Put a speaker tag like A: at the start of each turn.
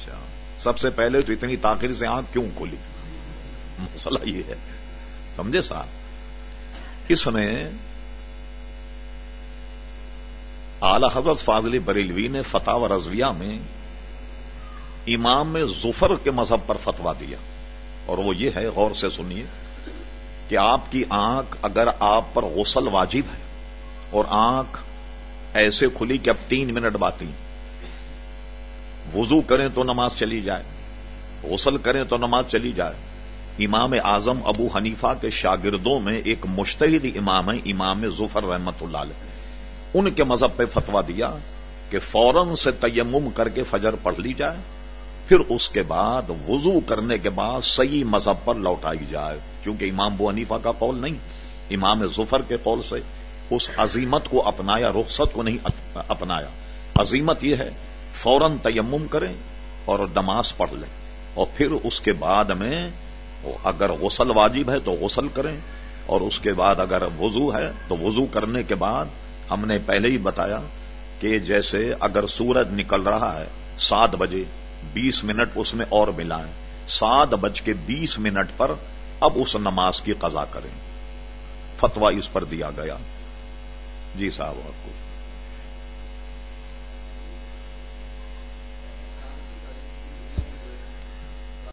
A: اچھا۔ سب سے پہلے تو اتنی تاخیر سے آنکھ کیوں کھلی؟ مسئلہ یہ ہے۔ سمجھے صاحب؟ اس میں اعلی حضرت فاضل بریلوی نے فتح و رضویہ میں امام ظفر کے مذہب پر فتوا دیا۔ اور وہ یہ ہے، غور سے سنیے کہ آپ کی آنکھ اگر آپ پر غسل واجب ہے اور آنکھ ایسے کھلی کہ اب تین منٹ باقی وضو کریں تو نماز چلی جائے، غسل کریں تو نماز چلی جائے۔ امام اعظم ابو حنیفہ کے شاگردوں میں ایک مشتحد امام ہے امام ظفر رحمت اللہ علیہ۔ ان کے مذہب پہ فتوا دیا کہ فوراً سے تیمم کر کے فجر پڑھ لی جائے، پھر اس کے بعد وضو کرنے کے بعد صحیح مذہب پر لوٹائی جائے۔ کیونکہ امام بو حنیفہ کا قول نہیں، امام ظفر کے قول سے اس عظیمت کو اپنایا، رخصت کو نہیں اپنایا۔ عظیمت یہ ہے فوراً تیمم کریں اور نماز پڑھ لیں۔ اور پھر اس کے بعد میں اگر غسل واجب ہے تو غسل کریں۔ اور اس کے بعد اگر وضو ہے تو وضو کرنے کے بعد ہم نے پہلے ہی بتایا کہ جیسے اگر سورج نکل رہا ہے سات بجے، بیس منٹ اس میں اور ملائیں۔ سات بج کے بیس منٹ پر اب اس نماز کی قضا کریں۔ فتوا اس پر دیا گیا۔ جی صاحب، آپ کو